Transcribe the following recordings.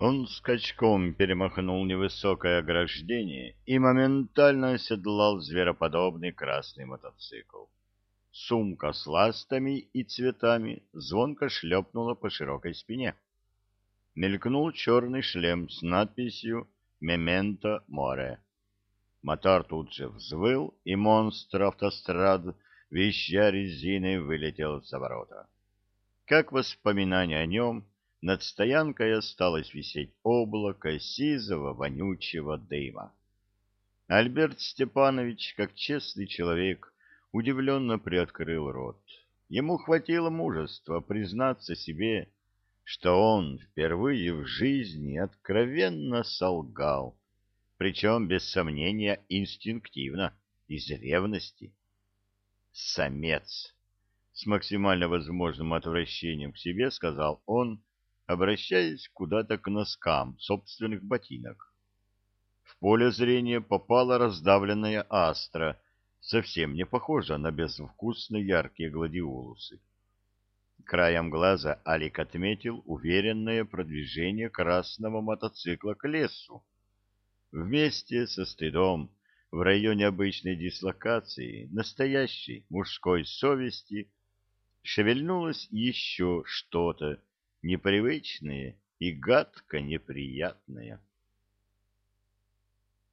Он скачком перемахнул невысокое ограждение и моментально оседлал звероподобный красный мотоцикл. Сумка с ластами и цветами звонко шлепнула по широкой спине. Мелькнул черный шлем с надписью «Мементо море». Мотор тут же взвыл, и монстр автострад, веща резиной, вылетел за ворота. Как воспоминание о нем, над стоянкой осталось висеть облако сизого вонючего дыма. Альберт Степанович, как честный человек, удивленно приоткрыл рот. Ему хватило мужества признаться себе, что он впервые в жизни откровенно солгал, причем, без сомнения, инстинктивно, из ревности. «Самец!» — с максимально возможным отвращением к себе сказал он, обращаясь куда-то к носкам собственных ботинок. В поле зрения попала раздавленная астра, совсем не похожа на безвкусно яркие гладиолусы. Краем глаза Алик отметил уверенное продвижение красного мотоцикла к лесу. Вместе со стыдом в районе обычной дислокации настоящей мужской совести шевельнулось еще что-то, непривычные и гадко неприятные.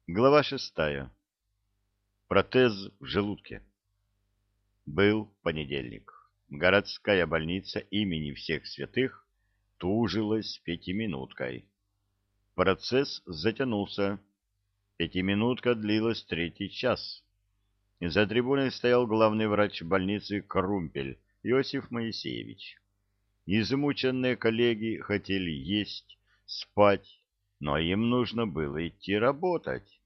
Глава шестая. Протез в желудке. Был понедельник. Городская больница имени всех святых тужилась пятиминуткой. Процесс затянулся. Пятиминутка длилась третий час. За трибуной стоял главный врач больницы Крумпель Иосиф Моисеевич. Измученные коллеги хотели есть, спать, но им нужно было идти работать.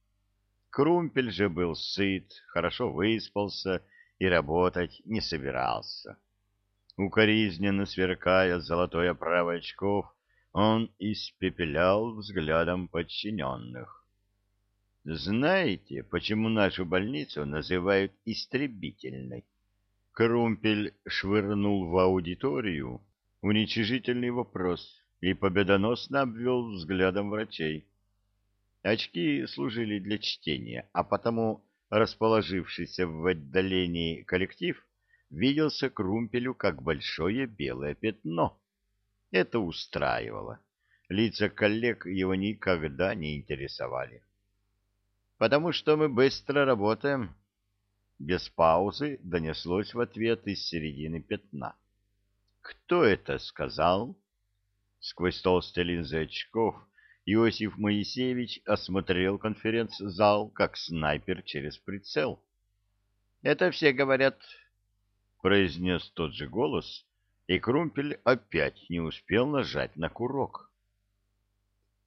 Крумпель же был сыт, хорошо выспался и работать не собирался. Укоризненно сверкая золотой оправой очков, он испепелял взглядом подчиненных. «Знаете, почему нашу больницу называют истребительной?» Крумпель швырнул в аудиторию уничижительный вопрос и победоносно обвел взглядом врачей. Очки служили для чтения, а потому расположившийся в отдалении коллектив виделся Крумпелю как большое белое пятно. Это устраивало. Лица коллег его никогда не интересовали. «Потому что мы быстро работаем». Без паузы донеслось в ответ из середины пятна. Кто это сказал? Сквозь толстые линзы очков Иосиф Моисеевич осмотрел конференц-зал, как снайпер через прицел. «Это все говорят», — произнес тот же голос, и Крумпель опять не успел нажать на курок.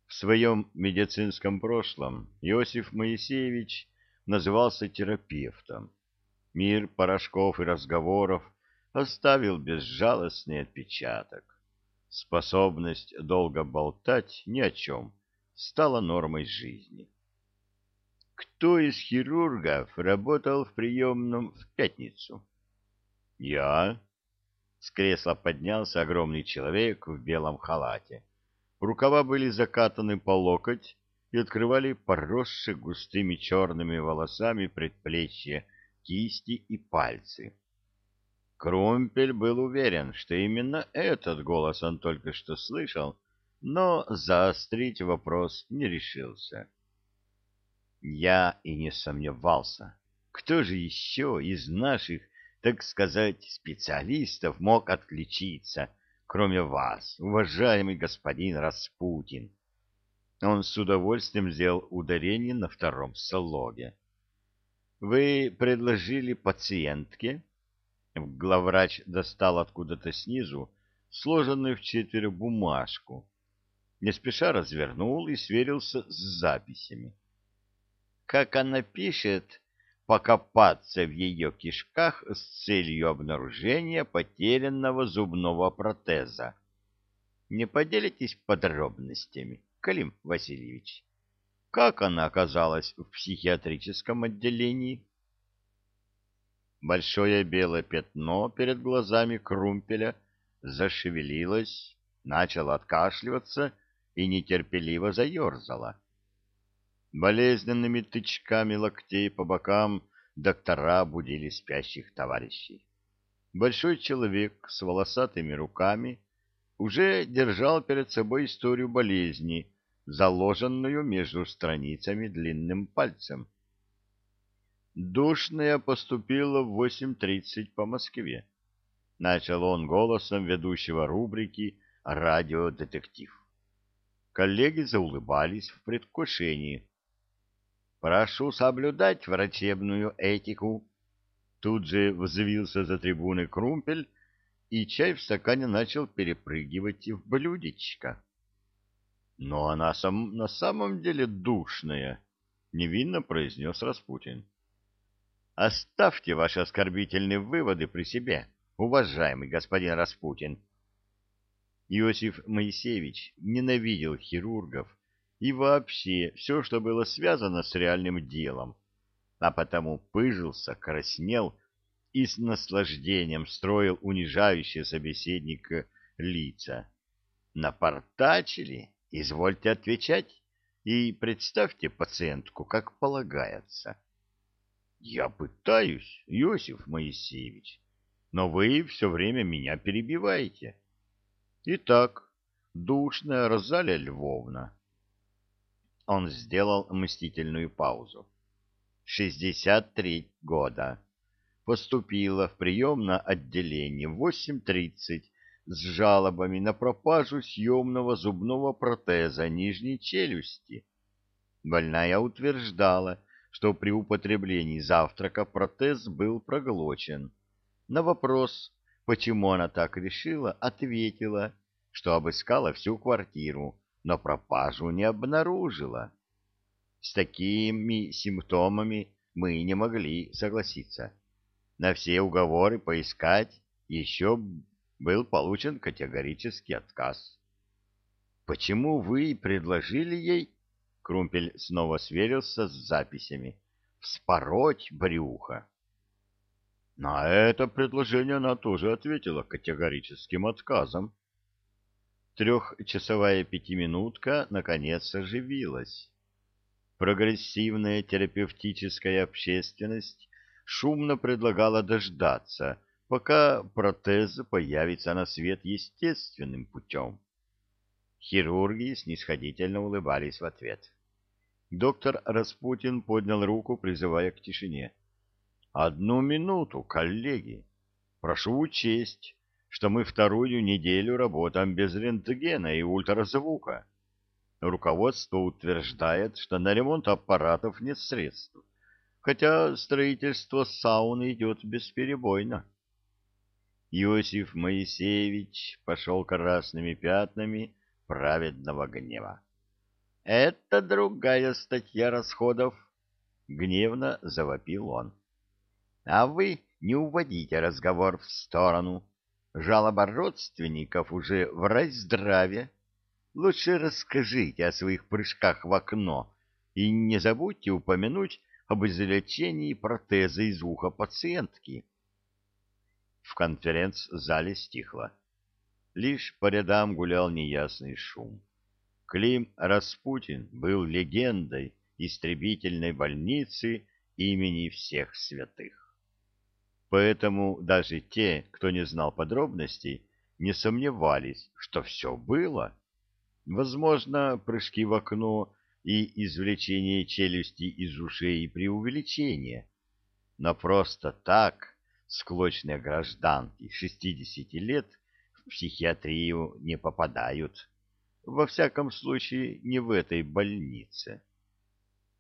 В своем медицинском прошлом Иосиф Моисеевич назывался терапевтом. Мир порошков и разговоров оставил безжалостный отпечаток. Способность долго болтать ни о чем стала нормой жизни. Кто из хирургов работал в приемном в пятницу? Я. С кресла поднялся огромный человек в белом халате. Рукава были закатаны по локоть и открывали поросшие густыми черными волосами предплечья, кисти и пальцы. Крумпель был уверен, что именно этот голос он только что слышал, но заострить вопрос не решился. Я и не сомневался. Кто же еще из наших, так сказать, специалистов мог отличиться, кроме вас, уважаемый господин Распутин? Он с удовольствием сделал ударение на втором слоге. Вы предложили пациентке Главврач достал откуда-то снизу сложенную в четверо бумажку. Не спеша развернул и сверился с записями. Как она пишет, покопаться в ее кишках с целью обнаружения потерянного зубного протеза. Не поделитесь подробностями, Калим Васильевич? Как она оказалась в психиатрическом отделении? Большое белое пятно перед глазами Крумпеля зашевелилось, начало откашливаться и нетерпеливо заерзала. Болезненными тычками локтей по бокам доктора будили спящих товарищей. Большой человек с волосатыми руками уже держал перед собой историю болезни, заложенную между страницами длинным пальцем. Душная поступила в 8.30 по Москве. Начал он голосом ведущего рубрики «Радиодетектив». Коллеги заулыбались в предвкушении. Прошу соблюдать врачебную этику. Тут же взвился за трибуны Крумпель, и чай в стакане начал перепрыгивать в блюдечко. Но она сам, на самом деле душная, невинно произнес Распутин. Оставьте ваши оскорбительные выводы при себе, уважаемый господин Распутин. Иосиф Моисеевич ненавидел хирургов и вообще все, что было связано с реальным делом, а потому пыжился, краснел и с наслаждением строил унижающие собеседника лица. Напортачили? Извольте отвечать и представьте пациентку, как полагается. Я пытаюсь, Иосиф Моисеевич, но вы все время меня перебиваете. Итак, душная Розалия Львовна, он сделал мстительную паузу. Шестьдесят три года. Поступила в приемное отделение в восемь тридцать с жалобами на пропажу съемного зубного протеза нижней челюсти. Больная утверждала, что при употреблении завтрака протез был проглочен. На вопрос, почему она так решила, ответила, что обыскала всю квартиру, но пропажу не обнаружила. С такими симптомами мы не могли согласиться. На все уговоры поискать еще был получен категорический отказ. «Почему вы предложили ей...» Крумпель снова сверился с записями. «Вспороть брюхо». На это предложение она тоже ответила категорическим отказом. Трехчасовая пятиминутка наконец оживилась. Прогрессивная терапевтическая общественность шумно предлагала дождаться, пока протез появится на свет естественным путем. Хирурги снисходительно улыбались в ответ. Доктор Распутин поднял руку, призывая к тишине. «Одну минуту, коллеги. Прошу учесть, что мы вторую неделю работаем без рентгена и ультразвука. Руководство утверждает, что на ремонт аппаратов нет средств, хотя строительство сауны идет бесперебойно. Иосиф Моисеевич пошел красными пятнами праведного гнева. «Это другая статья расходов», — гневно завопил он. «А вы не уводите разговор в сторону» Жалоба родственников уже в райздраве. Лучше расскажите о своих прыжках в окно и не забудьте упомянуть об излечении протеза из уха пациентки. В конференц-зале стихло. Лишь по рядам гулял неясный шум. Клим Распутин был легендой истребительной больницы имени всех святых. Поэтому даже те, кто не знал подробностей, не сомневались, что все было. Возможно, прыжки в окно и извлечение челюсти из ушей преувеличение. Но просто так склочные гражданки 60 лет в психиатрию не попадают. Во всяком случае, не в этой больнице.